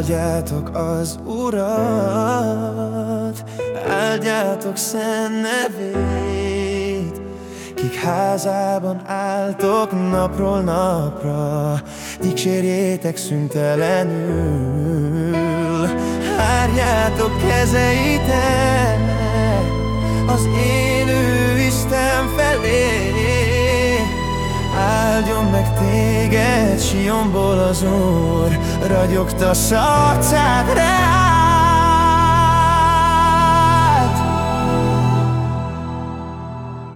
Áldjátok az Urat, áldjátok szent nevét, Kik házában álltok napról napra, Dicsérjétek szüntelenül. Árjátok kezeitek Sionból az Úr, ragyogtassa arcát reál.